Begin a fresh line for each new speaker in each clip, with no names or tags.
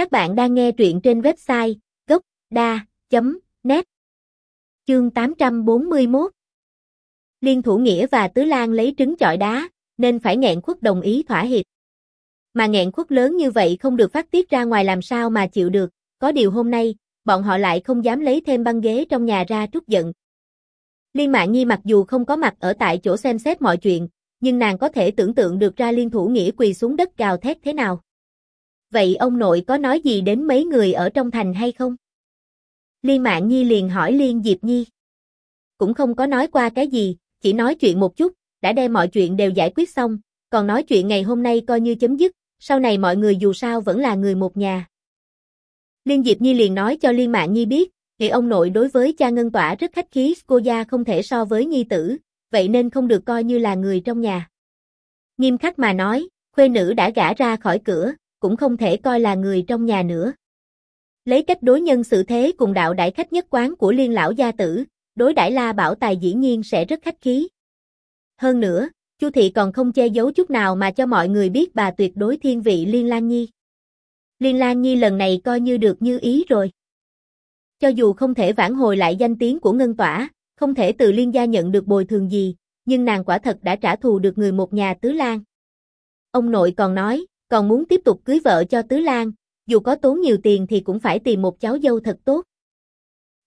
Các bạn đang nghe truyện trên website gốc.da.net Chương 841 Liên Thủ Nghĩa và Tứ Lan lấy trứng chọi đá, nên phải nghẹn khuất đồng ý thỏa hiệp. Mà nghẹn khuất lớn như vậy không được phát tiết ra ngoài làm sao mà chịu được, có điều hôm nay, bọn họ lại không dám lấy thêm băng ghế trong nhà ra trút giận. Liên mạng Nhi mặc dù không có mặt ở tại chỗ xem xét mọi chuyện, nhưng nàng có thể tưởng tượng được ra Liên Thủ Nghĩa quỳ xuống đất gào thét thế nào. Vậy ông nội có nói gì đến mấy người ở trong thành hay không? Liên Mạn Nhi liền hỏi Liên Diệp Nhi. Cũng không có nói qua cái gì, chỉ nói chuyện một chút, đã đem mọi chuyện đều giải quyết xong, còn nói chuyện ngày hôm nay coi như chấm dứt, sau này mọi người dù sao vẫn là người một nhà. Liên Diệp Nhi liền nói cho Liên Mạn Nhi biết, thì ông nội đối với cha Ngân Tỏa rất khách khí, cô gia không thể so với Nhi tử, vậy nên không được coi như là người trong nhà. Nghiêm khắc mà nói, khuê nữ đã gả ra khỏi cửa, cũng không thể coi là người trong nhà nữa. Lấy cách đối nhân xử thế cùng đạo đại khách nhất quán của liên lão gia tử, đối đãi La Bảo Tài dĩ nhiên sẽ rất khách khí. Hơn nữa, Chu thị còn không che giấu chút nào mà cho mọi người biết bà tuyệt đối thiên vị Liên Lan Nhi. Liên Lan Nhi lần này coi như được như ý rồi. Cho dù không thể vãn hồi lại danh tiếng của Ngân Tỏa, không thể từ Liên gia nhận được bồi thường gì, nhưng nàng quả thật đã trả thù được người một nhà Tứ Lan. Ông nội còn nói, còn muốn tiếp tục cưới vợ cho Tứ Lan, dù có tốn nhiều tiền thì cũng phải tìm một cháu dâu thật tốt.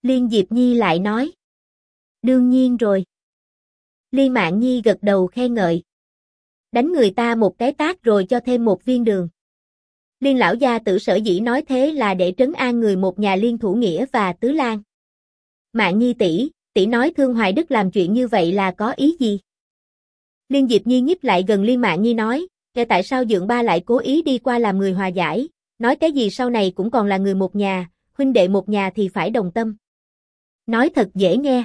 Liên Diệp Nhi lại nói. Đương nhiên rồi. Liên mạng Nhi gật đầu khen ngợi. Đánh người ta một cái tác rồi cho thêm một viên đường. Liên lão gia tử sở dĩ nói thế là để trấn an người một nhà liên thủ nghĩa và tứ lan. mạng Nhi tỷ, tỷ nói Thương Hoài Đức làm chuyện như vậy là có ý gì? Liên Diệp Nhi nhíp lại gần Liên mạng Nhi nói, kể tại sao dượng ba lại cố ý đi qua làm người hòa giải, nói cái gì sau này cũng còn là người một nhà, huynh đệ một nhà thì phải đồng tâm. Nói thật dễ nghe.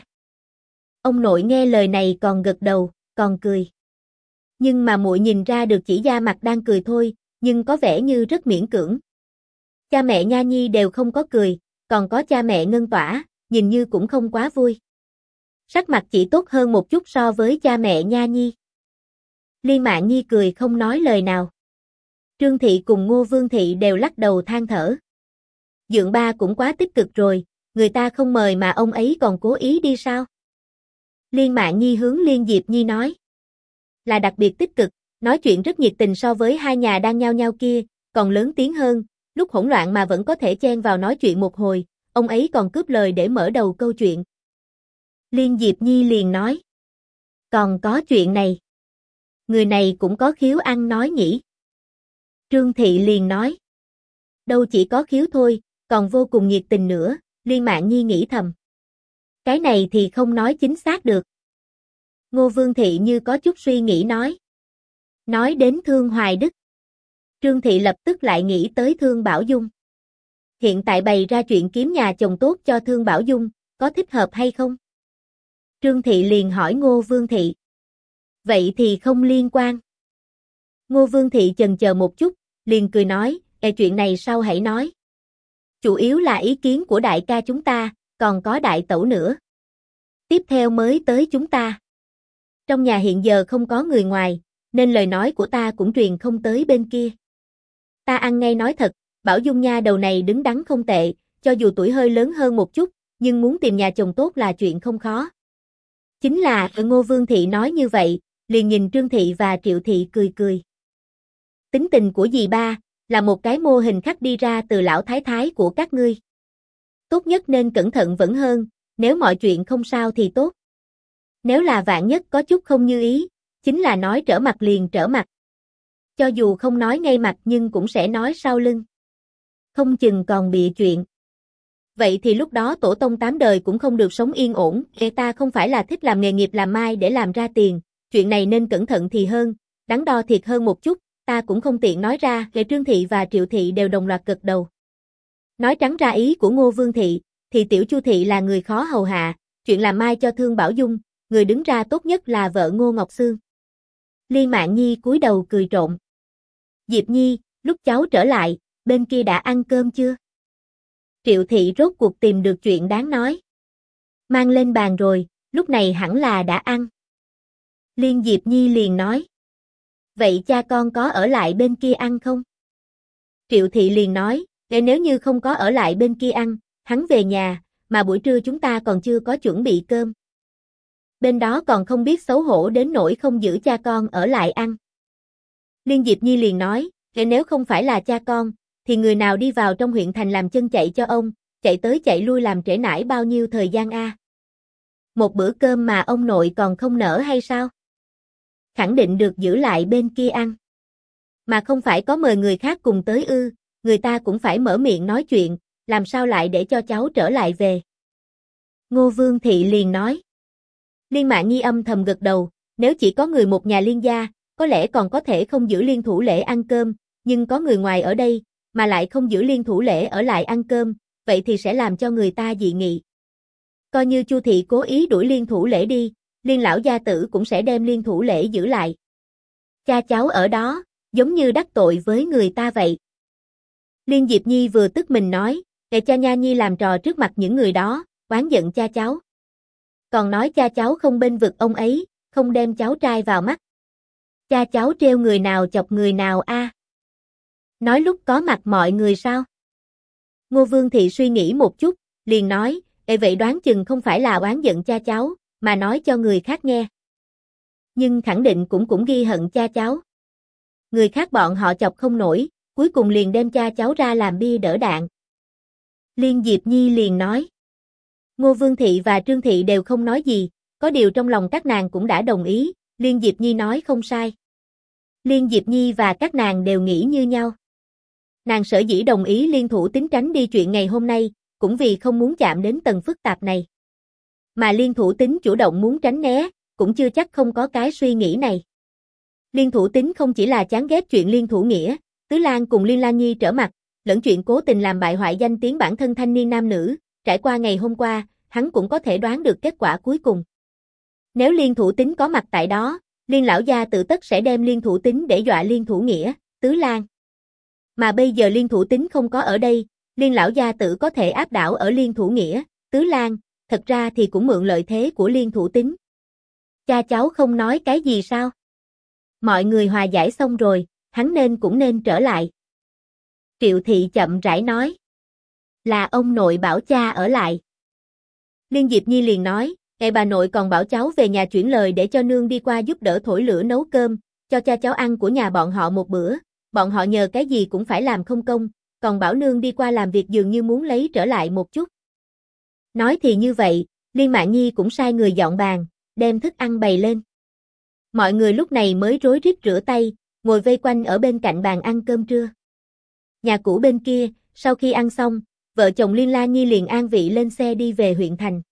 Ông nội nghe lời này còn gật đầu, còn cười. Nhưng mà muội nhìn ra được chỉ da mặt đang cười thôi, nhưng có vẻ như rất miễn cưỡng. Cha mẹ Nha Nhi đều không có cười, còn có cha mẹ Ngân Tỏa, nhìn như cũng không quá vui. Sắc mặt chỉ tốt hơn một chút so với cha mẹ Nha Nhi. Liên Mạ Nhi cười không nói lời nào. Trương Thị cùng Ngô Vương Thị đều lắc đầu than thở. Dượng ba cũng quá tích cực rồi, người ta không mời mà ông ấy còn cố ý đi sao? Liên Mạ Nhi hướng Liên Diệp Nhi nói. Là đặc biệt tích cực, nói chuyện rất nhiệt tình so với hai nhà đang nhau nhau kia, còn lớn tiếng hơn, lúc hỗn loạn mà vẫn có thể chen vào nói chuyện một hồi, ông ấy còn cướp lời để mở đầu câu chuyện. Liên Diệp Nhi liền nói. Còn có chuyện này. Người này cũng có khiếu ăn nói nhỉ. Trương Thị liền nói. Đâu chỉ có khiếu thôi, còn vô cùng nhiệt tình nữa, Liên Mạng Nhi nghĩ thầm. Cái này thì không nói chính xác được. Ngô Vương Thị như có chút suy nghĩ nói. Nói đến Thương Hoài Đức. Trương Thị lập tức lại nghĩ tới Thương Bảo Dung. Hiện tại bày ra chuyện kiếm nhà chồng tốt cho Thương Bảo Dung, có thích hợp hay không? Trương Thị liền hỏi Ngô Vương Thị. Vậy thì không liên quan. Ngô Vương Thị chần chờ một chút, liền cười nói, e chuyện này sau hãy nói. Chủ yếu là ý kiến của đại ca chúng ta, còn có đại tẩu nữa. Tiếp theo mới tới chúng ta. Trong nhà hiện giờ không có người ngoài, nên lời nói của ta cũng truyền không tới bên kia. Ta ăn ngay nói thật, Bảo Dung Nha đầu này đứng đắn không tệ, cho dù tuổi hơi lớn hơn một chút, nhưng muốn tìm nhà chồng tốt là chuyện không khó. Chính là, Ngô Vương Thị nói như vậy, liền nhìn Trương Thị và Triệu Thị cười cười. Tính tình của dì ba, là một cái mô hình khắc đi ra từ lão thái thái của các ngươi. Tốt nhất nên cẩn thận vẫn hơn, nếu mọi chuyện không sao thì tốt. Nếu là vạn nhất có chút không như ý, chính là nói trở mặt liền trở mặt. Cho dù không nói ngay mặt nhưng cũng sẽ nói sau lưng. Không chừng còn bị chuyện. Vậy thì lúc đó tổ tông tám đời cũng không được sống yên ổn, người ta không phải là thích làm nghề nghiệp làm mai để làm ra tiền, chuyện này nên cẩn thận thì hơn, đắn đo thiệt hơn một chút, ta cũng không tiện nói ra, Lệ Trương Thị và Triệu Thị đều đồng loạt gật đầu. Nói trắng ra ý của Ngô Vương Thị, thì Tiểu Chu Thị là người khó hầu hạ, chuyện làm mai cho Thương Bảo Dung, người đứng ra tốt nhất là vợ Ngô Ngọc Sương. Liên Mạn Nhi cúi đầu cười trộm. Diệp Nhi, lúc cháu trở lại, bên kia đã ăn cơm chưa? Triệu Thị rốt cuộc tìm được chuyện đáng nói. Mang lên bàn rồi, lúc này hẳn là đã ăn. Liên Diệp Nhi liền nói. Vậy cha con có ở lại bên kia ăn không? Triệu Thị liền nói, Để nếu như không có ở lại bên kia ăn, hắn về nhà, mà buổi trưa chúng ta còn chưa có chuẩn bị cơm. Bên đó còn không biết xấu hổ đến nỗi không giữ cha con ở lại ăn. Liên Diệp Nhi liền nói, để nếu không phải là cha con, thì người nào đi vào trong huyện thành làm chân chạy cho ông, chạy tới chạy lui làm trễ nải bao nhiêu thời gian a? Một bữa cơm mà ông nội còn không nở hay sao? Khẳng định được giữ lại bên kia ăn. Mà không phải có mời người khác cùng tới ư, người ta cũng phải mở miệng nói chuyện, làm sao lại để cho cháu trở lại về. Ngô Vương Thị liền nói. Liên mạng nghi âm thầm gật đầu, nếu chỉ có người một nhà liên gia, có lẽ còn có thể không giữ liên thủ lễ ăn cơm, nhưng có người ngoài ở đây, mà lại không giữ liên thủ lễ ở lại ăn cơm, vậy thì sẽ làm cho người ta dị nghị. Coi như Chu thị cố ý đuổi liên thủ lễ đi, liên lão gia tử cũng sẽ đem liên thủ lễ giữ lại. Cha cháu ở đó, giống như đắc tội với người ta vậy. Liên Diệp Nhi vừa tức mình nói, để cha Nha Nhi làm trò trước mặt những người đó, oán giận cha cháu. Còn nói cha cháu không bên vực ông ấy, không đem cháu trai vào mắt. Cha cháu treo người nào chọc người nào a? Nói lúc có mặt mọi người sao? Ngô Vương Thị suy nghĩ một chút, liền nói, Ê vậy đoán chừng không phải là oán giận cha cháu, mà nói cho người khác nghe. Nhưng khẳng định cũng cũng ghi hận cha cháu. Người khác bọn họ chọc không nổi, cuối cùng liền đem cha cháu ra làm bia đỡ đạn. Liên Diệp Nhi liền nói. Ngô Vương Thị và Trương Thị đều không nói gì, có điều trong lòng các nàng cũng đã đồng ý, Liên Diệp Nhi nói không sai. Liên Diệp Nhi và các nàng đều nghĩ như nhau. Nàng sở dĩ đồng ý liên thủ tính tránh đi chuyện ngày hôm nay, cũng vì không muốn chạm đến tầng phức tạp này. Mà liên thủ tính chủ động muốn tránh né, cũng chưa chắc không có cái suy nghĩ này. Liên thủ tính không chỉ là chán ghét chuyện liên thủ nghĩa, Tứ Lan cùng Liên Lan Nhi trở mặt, lẫn chuyện cố tình làm bại hoại danh tiếng bản thân thanh niên nam nữ, trải qua ngày hôm qua, hắn cũng có thể đoán được kết quả cuối cùng. Nếu liên thủ tính có mặt tại đó, liên lão gia tự tất sẽ đem liên thủ tính để dọa liên thủ nghĩa, Tứ Lan. Mà bây giờ liên thủ tính không có ở đây, liên lão gia tự có thể áp đảo ở liên thủ nghĩa, Tứ Lan, thật ra thì cũng mượn lợi thế của liên thủ tính. Cha cháu không nói cái gì sao? Mọi người hòa giải xong rồi, hắn nên cũng nên trở lại. Triệu thị chậm rãi nói. Là ông nội bảo cha ở lại. Liên Diệp Nhi liền nói, ngày bà nội còn bảo cháu về nhà chuyển lời để cho nương đi qua giúp đỡ thổi lửa nấu cơm, cho cha cháu ăn của nhà bọn họ một bữa, bọn họ nhờ cái gì cũng phải làm không công, còn bảo nương đi qua làm việc dường như muốn lấy trở lại một chút. Nói thì như vậy, Liên Mạ Nhi cũng sai người dọn bàn, đem thức ăn bày lên. Mọi người lúc này mới rối rít rửa tay, ngồi vây quanh ở bên cạnh bàn ăn cơm trưa. Nhà cũ bên kia, sau khi ăn xong, vợ chồng Liên La Nhi liền an vị lên xe đi về huyện thành.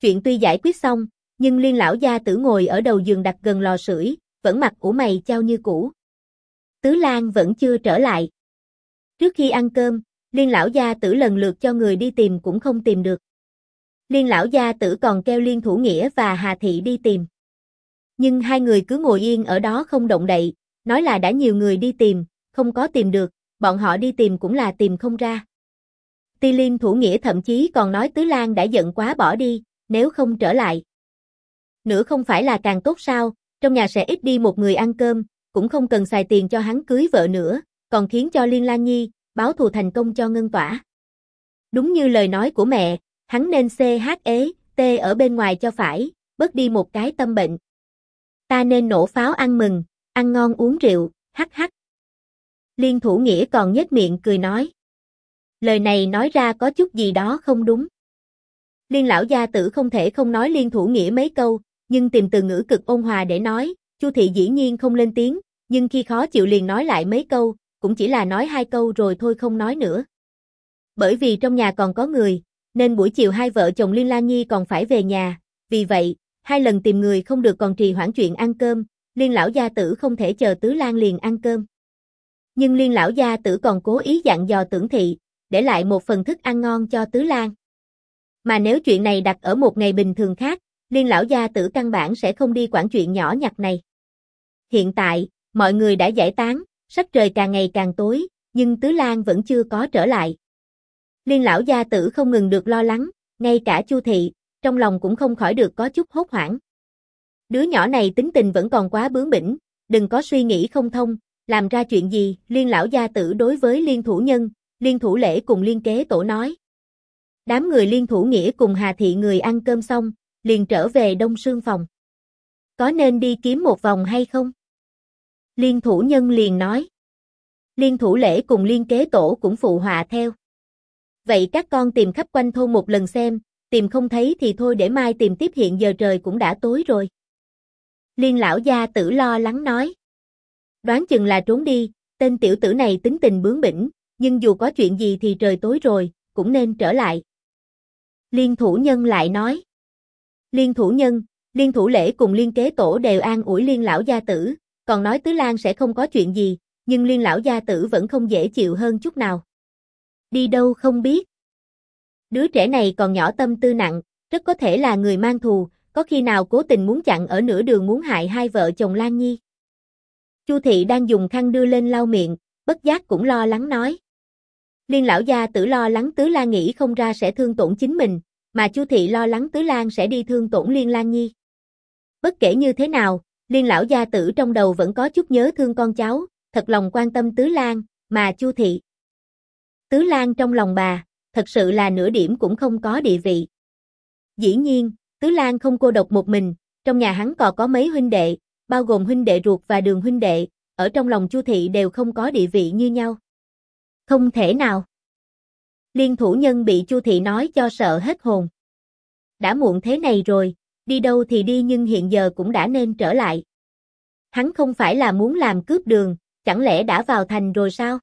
Chuyện tuy giải quyết xong, nhưng Liên lão gia tử ngồi ở đầu giường đặt gần lò sưởi, vẫn mặt ủ mày trao như cũ. Tứ Lan vẫn chưa trở lại. Trước khi ăn cơm, Liên lão gia tử lần lượt cho người đi tìm cũng không tìm được. Liên lão gia tử còn kêu Liên Thủ Nghĩa và Hà Thị đi tìm. Nhưng hai người cứ ngồi yên ở đó không động đậy, nói là đã nhiều người đi tìm, không có tìm được, bọn họ đi tìm cũng là tìm không ra. Ti Liên Thủ Nghĩa thậm chí còn nói Tứ Lan đã giận quá bỏ đi, nếu không trở lại. Nữa không phải là càng tốt sao, trong nhà sẽ ít đi một người ăn cơm, cũng không cần xài tiền cho hắn cưới vợ nữa, còn khiến cho Liên Lan Nhi báo thù thành công cho Ngân Tỏa. Đúng như lời nói của mẹ, hắn nên CHE, T ở bên ngoài cho phải, bớt đi một cái tâm bệnh. Ta nên nổ pháo ăn mừng, ăn ngon uống rượu, hắc hắc. Liên thủ nghĩa còn nhếch miệng cười nói. Lời này nói ra có chút gì đó không đúng. Liên lão gia tử không thể không nói liên thủ nghĩa mấy câu, nhưng tìm từ ngữ cực ôn hòa để nói, Chu thị dĩ nhiên không lên tiếng, nhưng khi khó chịu liền nói lại mấy câu, cũng chỉ là nói hai câu rồi thôi không nói nữa. Bởi vì trong nhà còn có người, nên buổi chiều hai vợ chồng Liên Lan Nhi còn phải về nhà, vì vậy, hai lần tìm người không được còn trì hoãn chuyện ăn cơm, Liên lão gia tử không thể chờ Tứ Lan liền ăn cơm. Nhưng Liên lão gia tử còn cố ý dặn dò tưởng thị, để lại một phần thức ăn ngon cho Tứ Lan. Mà nếu chuyện này đặt ở một ngày bình thường khác, Liên lão gia tử căn bản sẽ không đi quản chuyện nhỏ nhặt này. Hiện tại, mọi người đã giải tán, sắc trời càng ngày càng tối, nhưng Tứ Lan vẫn chưa có trở lại. Liên lão gia tử không ngừng được lo lắng, ngay cả Chu thị, trong lòng cũng không khỏi được có chút hốt hoảng. Đứa nhỏ này tính tình vẫn còn quá bướng bỉnh, đừng có suy nghĩ không thông, làm ra chuyện gì, liên lão gia tử đối với liên thủ nhân, liên thủ lễ cùng liên kế tổ nói. Đám người liên thủ nghĩa cùng Hà Thị người ăn cơm xong, liền trở về đông sương phòng. Có nên đi kiếm một vòng hay không? Liên thủ nhân liền nói. Liên thủ lễ cùng liên kế tổ cũng phụ họa theo. Vậy các con tìm khắp quanh thôn một lần xem, tìm không thấy thì thôi để mai tìm tiếp hiện giờ trời cũng đã tối rồi. Liên lão gia tử lo lắng nói. Đoán chừng là trốn đi, tên tiểu tử này tính tình bướng bỉnh, nhưng dù có chuyện gì thì trời tối rồi, cũng nên trở lại. Liên thủ nhân lại nói. Liên thủ nhân, liên thủ lễ cùng liên kế tổ đều an ủi liên lão gia tử, còn nói Tứ Lan sẽ không có chuyện gì, nhưng liên lão gia tử vẫn không dễ chịu hơn chút nào. Đi đâu không biết. Đứa trẻ này còn nhỏ tâm tư nặng, rất có thể là người mang thù, có khi nào cố tình muốn chặn ở nửa đường muốn hại hai vợ chồng Lan Nhi. Chu thị đang dùng khăn đưa lên lau miệng, bất giác cũng lo lắng nói. Liên lão gia tử lo lắng Tứ Lan nghĩ không ra sẽ thương tổn chính mình, mà Chu thị lo lắng Tứ Lan sẽ đi thương tổn Liên Lan Nhi. Bất kể như thế nào, Liên lão gia tử trong đầu vẫn có chút nhớ thương con cháu, thật lòng quan tâm Tứ Lan, mà Chu thị. Tứ Lan trong lòng bà, thật sự là nửa điểm cũng không có địa vị. Dĩ nhiên, Tứ Lan không cô độc một mình, trong nhà hắn còn có mấy huynh đệ, bao gồm huynh đệ ruột và đường huynh đệ, ở trong lòng Chu thị đều không có địa vị như nhau. Không thể nào. Liên thủ nhân bị Chu thị nói cho sợ hết hồn. Đã muộn thế này rồi, đi đâu thì đi nhưng hiện giờ cũng đã nên trở lại. Hắn không phải là muốn làm cướp đường, chẳng lẽ đã vào thành rồi sao?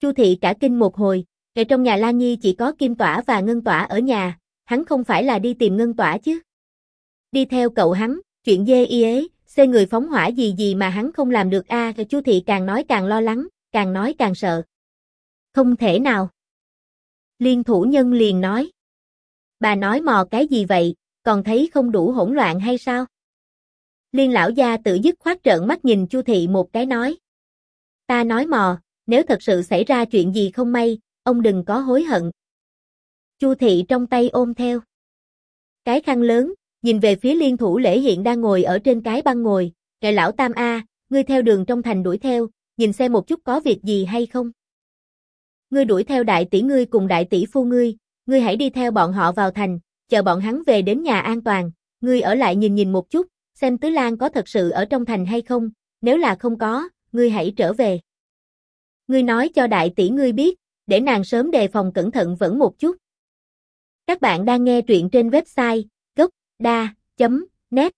Chu thị cả kinh một hồi, ngày trong nhà Lan Nhi chỉ có Kim Tỏa và Ngân Tỏa ở nhà, hắn không phải là đi tìm Ngân Tỏa chứ. Đi theo cậu hắn, chuyện dê y ế, xê người phóng hỏa gì gì mà hắn không làm được a à, Chu thị càng nói càng lo lắng, càng nói càng sợ. Không thể nào. Liên thủ nhân liền nói. Bà nói mò cái gì vậy, còn thấy không đủ hỗn loạn hay sao? Liên lão gia tự dứt khoát trợn mắt nhìn Chu thị một cái nói. Ta nói mò, nếu thật sự xảy ra chuyện gì không may, ông đừng có hối hận. Chu thị trong tay ôm theo. Cái khăn lớn, nhìn về phía liên thủ lễ hiện đang ngồi ở trên cái băng ngồi, kệ lão tam A, ngươi theo đường trong thành đuổi theo, nhìn xem một chút có việc gì hay không. Ngươi đuổi theo đại tỷ ngươi cùng đại tỷ phu ngươi, ngươi hãy đi theo bọn họ vào thành, chờ bọn hắn về đến nhà an toàn, ngươi ở lại nhìn nhìn một chút, xem Tứ Lan có thật sự ở trong thành hay không, nếu là không có, ngươi hãy trở về. Ngươi nói cho đại tỷ ngươi biết, để nàng sớm đề phòng cẩn thận vẫn một chút. Các bạn đang nghe truyện trên website gocda.net